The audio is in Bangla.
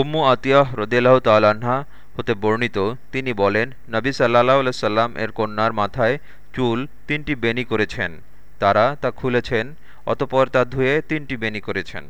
উম্মু আতিয়াহ রদিয়াল্লাহ তাল্লাহা হতে বর্ণিত, তিনি বলেন, নবী সাল্লাহ সাল্লাম এর কন্যার মাথায় চুল তিনটি বেনি করেছেন। তারা তা খুলেছেন, অতপর তা ধুয়ে তিনটি বেনি করেছেন।